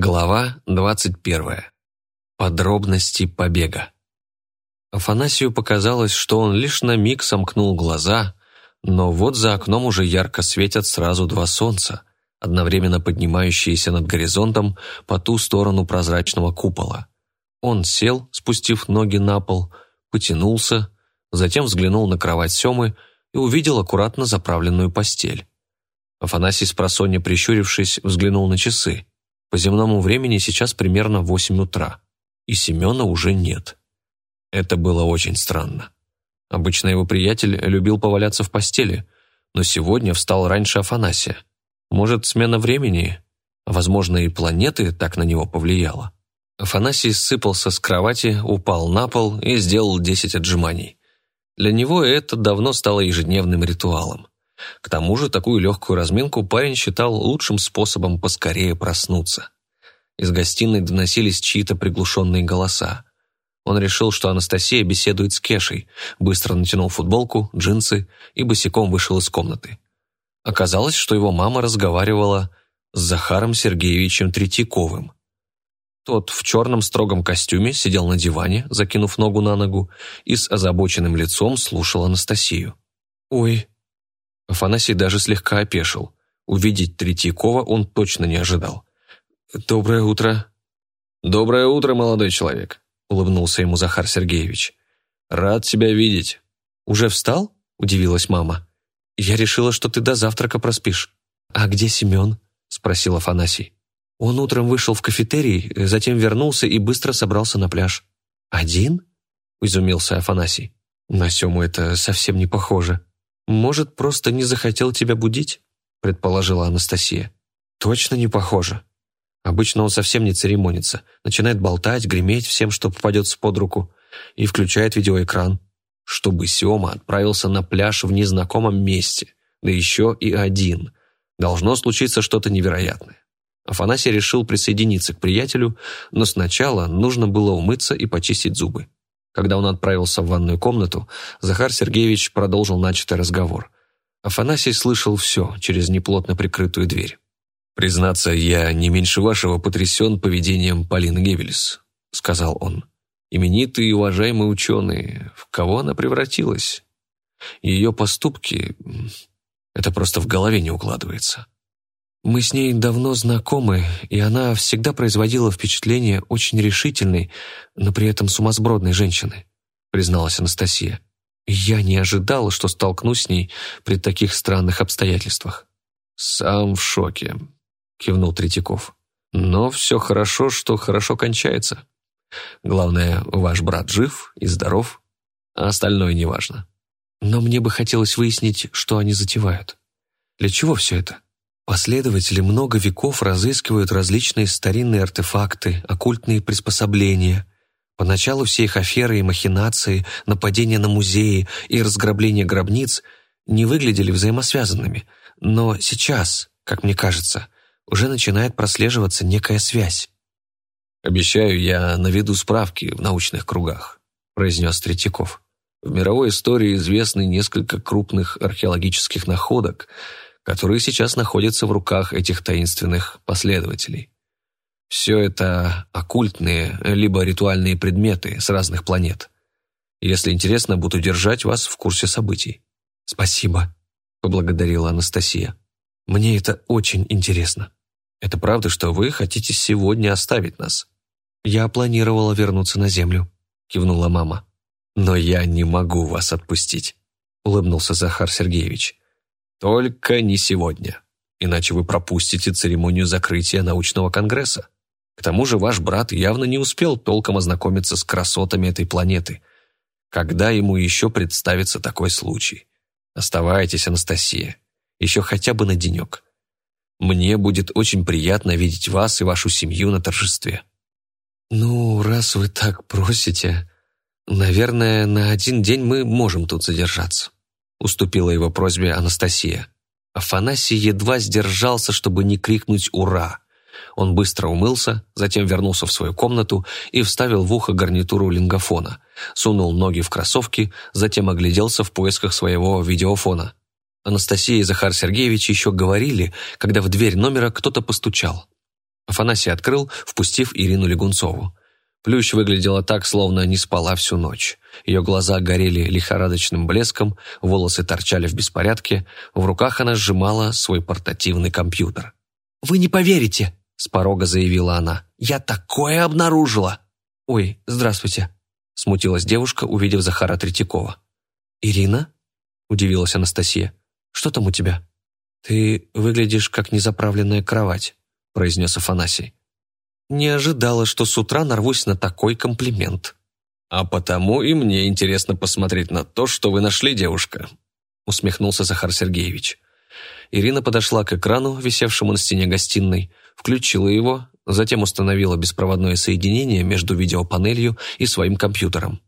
Глава 21. Подробности побега. Афанасию показалось, что он лишь на миг сомкнул глаза, но вот за окном уже ярко светят сразу два солнца, одновременно поднимающиеся над горизонтом по ту сторону прозрачного купола. Он сел, спустив ноги на пол, потянулся, затем взглянул на кровать Семы и увидел аккуратно заправленную постель. Афанасий с просонья прищурившись, взглянул на часы. По земному времени сейчас примерно восемь утра, и Семена уже нет. Это было очень странно. Обычно его приятель любил поваляться в постели, но сегодня встал раньше Афанасия. Может, смена времени, возможно, и планеты так на него повлияла. Афанасий сыпался с кровати, упал на пол и сделал десять отжиманий. Для него это давно стало ежедневным ритуалом. К тому же такую легкую разминку парень считал лучшим способом поскорее проснуться. Из гостиной доносились чьи-то приглушенные голоса. Он решил, что Анастасия беседует с Кешей, быстро натянул футболку, джинсы и босиком вышел из комнаты. Оказалось, что его мама разговаривала с Захаром Сергеевичем Третьяковым. Тот в черном строгом костюме сидел на диване, закинув ногу на ногу, и с озабоченным лицом слушал Анастасию. «Ой, Афанасий даже слегка опешил. Увидеть Третьякова он точно не ожидал. «Доброе утро». «Доброе утро, молодой человек», — улыбнулся ему Захар Сергеевич. «Рад тебя видеть». «Уже встал?» — удивилась мама. «Я решила, что ты до завтрака проспишь». «А где Семен?» — спросил Афанасий. Он утром вышел в кафетерий, затем вернулся и быстро собрался на пляж. «Один?» — изумился Афанасий. «На Сему это совсем не похоже». «Может, просто не захотел тебя будить?» – предположила Анастасия. «Точно не похоже. Обычно он совсем не церемонится, начинает болтать, греметь всем, что попадется под руку, и включает видеоэкран, чтобы Сёма отправился на пляж в незнакомом месте, да еще и один. Должно случиться что-то невероятное. Афанасий решил присоединиться к приятелю, но сначала нужно было умыться и почистить зубы. Когда он отправился в ванную комнату, Захар Сергеевич продолжил начатый разговор. Афанасий слышал все через неплотно прикрытую дверь. «Признаться, я не меньше вашего потрясен поведением Полины Гевелес», — сказал он. «Именитые и уважаемые ученые, в кого она превратилась? Ее поступки... Это просто в голове не укладывается». Мы с ней давно знакомы, и она всегда производила впечатление очень решительной, но при этом сумасбродной женщины», призналась Анастасия. «Я не ожидала, что столкнусь с ней при таких странных обстоятельствах». «Сам в шоке», — кивнул Третьяков. «Но все хорошо, что хорошо кончается. Главное, ваш брат жив и здоров, а остальное неважно». «Но мне бы хотелось выяснить, что они затевают. Для чего все это?» Последователи много веков разыскивают различные старинные артефакты, оккультные приспособления. Поначалу все их аферы и махинации, нападения на музеи и разграбление гробниц не выглядели взаимосвязанными, но сейчас, как мне кажется, уже начинает прослеживаться некая связь. «Обещаю, я наведу справки в научных кругах», – произнес Третьяков. «В мировой истории известны несколько крупных археологических находок – которые сейчас находятся в руках этих таинственных последователей. Все это оккультные, либо ритуальные предметы с разных планет. Если интересно, буду держать вас в курсе событий. «Спасибо», — поблагодарила Анастасия. «Мне это очень интересно. Это правда, что вы хотите сегодня оставить нас?» «Я планировала вернуться на Землю», — кивнула мама. «Но я не могу вас отпустить», — улыбнулся Захар Сергеевич. Только не сегодня, иначе вы пропустите церемонию закрытия научного конгресса. К тому же ваш брат явно не успел толком ознакомиться с красотами этой планеты. Когда ему еще представится такой случай? Оставайтесь, Анастасия, еще хотя бы на денек. Мне будет очень приятно видеть вас и вашу семью на торжестве. Ну, раз вы так просите, наверное, на один день мы можем тут задержаться уступила его просьбе Анастасия. Афанасий едва сдержался, чтобы не крикнуть «Ура!». Он быстро умылся, затем вернулся в свою комнату и вставил в ухо гарнитуру лингофона, сунул ноги в кроссовки, затем огляделся в поисках своего видеофона. Анастасия и Захар Сергеевич еще говорили, когда в дверь номера кто-то постучал. Афанасий открыл, впустив Ирину Легунцову. Плющ выглядела так, словно не спала всю ночь. Ее глаза горели лихорадочным блеском, волосы торчали в беспорядке, в руках она сжимала свой портативный компьютер. «Вы не поверите!» – с порога заявила она. «Я такое обнаружила!» «Ой, здравствуйте!» – смутилась девушка, увидев Захара Третьякова. «Ирина?» – удивилась Анастасия. «Что там у тебя?» «Ты выглядишь как незаправленная кровать», – произнес Афанасий. «Не ожидала, что с утра нарвусь на такой комплимент». «А потому и мне интересно посмотреть на то, что вы нашли, девушка», – усмехнулся Захар Сергеевич. Ирина подошла к экрану, висевшему на стене гостиной, включила его, затем установила беспроводное соединение между видеопанелью и своим компьютером.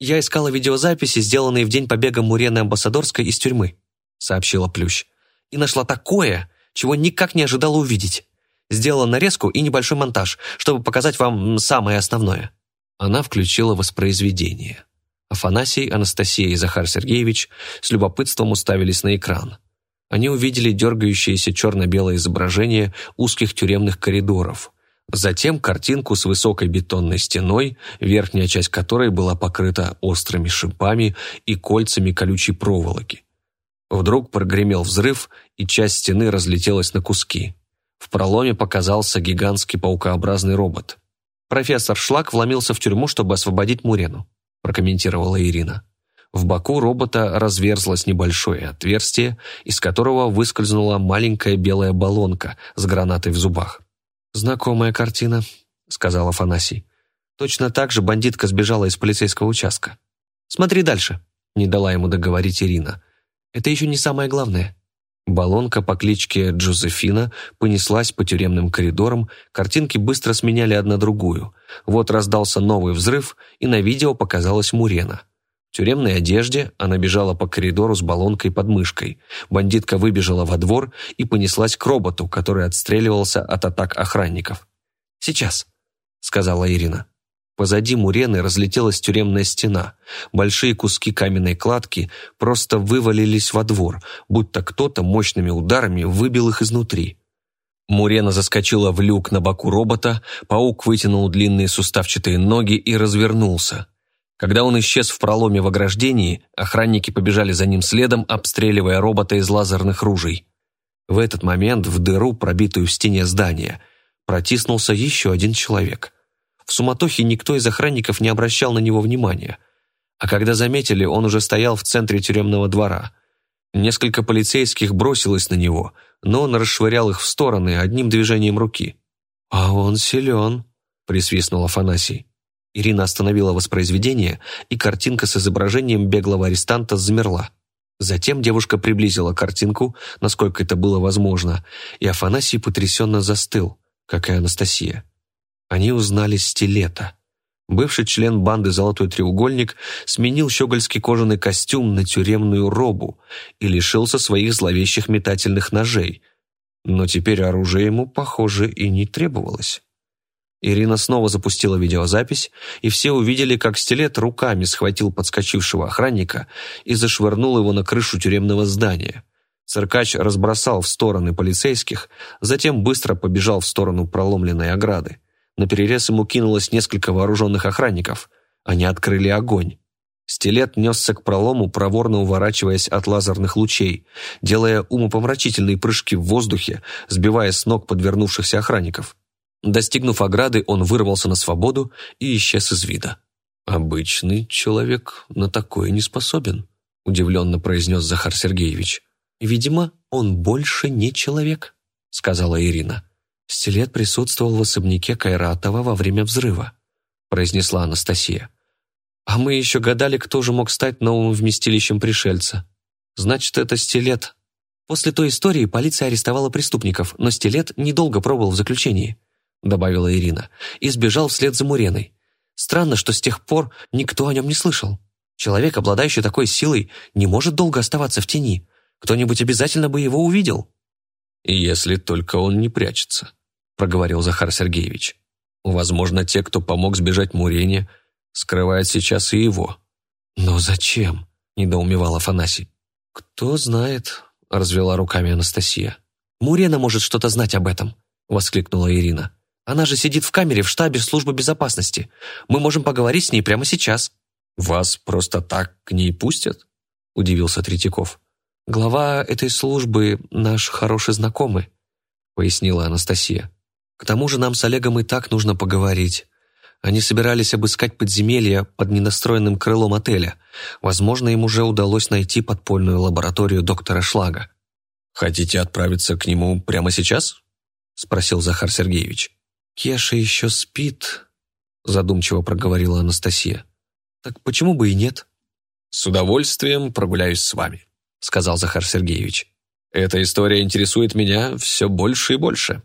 «Я искала видеозаписи, сделанные в день побега Мурены Амбассадорской из тюрьмы», — сообщила Плющ. «И нашла такое, чего никак не ожидала увидеть. Сделала нарезку и небольшой монтаж, чтобы показать вам самое основное». Она включила воспроизведение. Афанасий, Анастасия и Захар Сергеевич с любопытством уставились на экран. Они увидели дергающееся черно-белое изображение узких тюремных коридоров. Затем картинку с высокой бетонной стеной, верхняя часть которой была покрыта острыми шипами и кольцами колючей проволоки. Вдруг прогремел взрыв, и часть стены разлетелась на куски. В проломе показался гигантский паукообразный робот. «Профессор Шлак вломился в тюрьму, чтобы освободить Мурену», прокомментировала Ирина. В боку робота разверзлось небольшое отверстие, из которого выскользнула маленькая белая баллонка с гранатой в зубах. «Знакомая картина», — сказал Афанасий. «Точно так же бандитка сбежала из полицейского участка». «Смотри дальше», — не дала ему договорить Ирина. «Это еще не самое главное». Баллонка по кличке Джозефина понеслась по тюремным коридорам, картинки быстро сменяли одна другую. Вот раздался новый взрыв, и на видео показалась Мурена. В тюремной одежде она бежала по коридору с баллонкой под мышкой. Бандитка выбежала во двор и понеслась к роботу, который отстреливался от атак охранников. «Сейчас», — сказала Ирина. Позади Мурены разлетелась тюремная стена. Большие куски каменной кладки просто вывалились во двор, будто кто-то мощными ударами выбил их изнутри. Мурена заскочила в люк на боку робота, паук вытянул длинные суставчатые ноги и развернулся. Когда он исчез в проломе в ограждении, охранники побежали за ним следом, обстреливая робота из лазерных ружей. В этот момент в дыру, пробитую в стене здания, протиснулся еще один человек – в суматохе никто из охранников не обращал на него внимания. А когда заметили, он уже стоял в центре тюремного двора. Несколько полицейских бросилось на него, но он расшвырял их в стороны одним движением руки. «А он силен», — присвистнул Афанасий. Ирина остановила воспроизведение, и картинка с изображением беглого арестанта замерла. Затем девушка приблизила картинку, насколько это было возможно, и Афанасий потрясенно застыл, как и Анастасия они узнали стилета. Бывший член банды «Золотой треугольник» сменил щегольский кожаный костюм на тюремную робу и лишился своих зловещих метательных ножей. Но теперь оружие ему, похоже, и не требовалось. Ирина снова запустила видеозапись, и все увидели, как стилет руками схватил подскочившего охранника и зашвырнул его на крышу тюремного здания. Циркач разбросал в стороны полицейских, затем быстро побежал в сторону проломленной ограды. На перерез ему кинулось несколько вооруженных охранников. Они открыли огонь. Стилет несся к пролому, проворно уворачиваясь от лазерных лучей, делая умопомрачительные прыжки в воздухе, сбивая с ног подвернувшихся охранников. Достигнув ограды, он вырвался на свободу и исчез из вида. «Обычный человек на такое не способен», — удивленно произнес Захар Сергеевич. «Видимо, он больше не человек», — сказала Ирина. «Стилет присутствовал в особняке Кайратова во время взрыва», произнесла Анастасия. «А мы еще гадали, кто же мог стать новым вместилищем пришельца. Значит, это стилет». После той истории полиция арестовала преступников, но стилет недолго пробыл в заключении, добавила Ирина, и сбежал вслед за Муреной. Странно, что с тех пор никто о нем не слышал. Человек, обладающий такой силой, не может долго оставаться в тени. Кто-нибудь обязательно бы его увидел. Если только он не прячется проговорил Захар Сергеевич. «Возможно, те, кто помог сбежать Мурене, скрывают сейчас и его». «Но зачем?» – недоумевал Афанасий. «Кто знает», – развела руками Анастасия. «Мурена может что-то знать об этом», – воскликнула Ирина. Она же сидит в камере в штабе службы безопасности. Мы можем поговорить с ней прямо сейчас». «Вас просто так к ней пустят?» – удивился Третьяков. «Глава этой службы – наш хороший знакомый», – пояснила Анастасия. «К тому же нам с Олегом и так нужно поговорить. Они собирались обыскать подземелье под ненастроенным крылом отеля. Возможно, им уже удалось найти подпольную лабораторию доктора Шлага». «Хотите отправиться к нему прямо сейчас?» – спросил Захар Сергеевич. «Кеша еще спит», — задумчиво проговорила Анастасия. «Так почему бы и нет?» «С удовольствием прогуляюсь с вами», — сказал Захар Сергеевич. «Эта история интересует меня все больше и больше».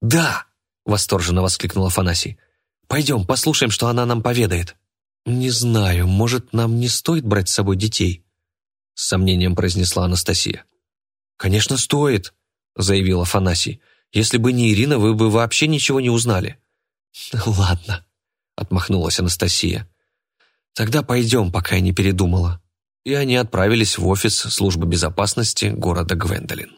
«Да!» — восторженно воскликнул Афанасий. «Пойдем, послушаем, что она нам поведает». «Не знаю, может, нам не стоит брать с собой детей?» С сомнением произнесла Анастасия. «Конечно, стоит», — заявил Афанасий. Если бы не Ирина, вы бы вообще ничего не узнали». «Ладно», — отмахнулась Анастасия. «Тогда пойдем, пока я не передумала». И они отправились в офис службы безопасности города Гвендолин.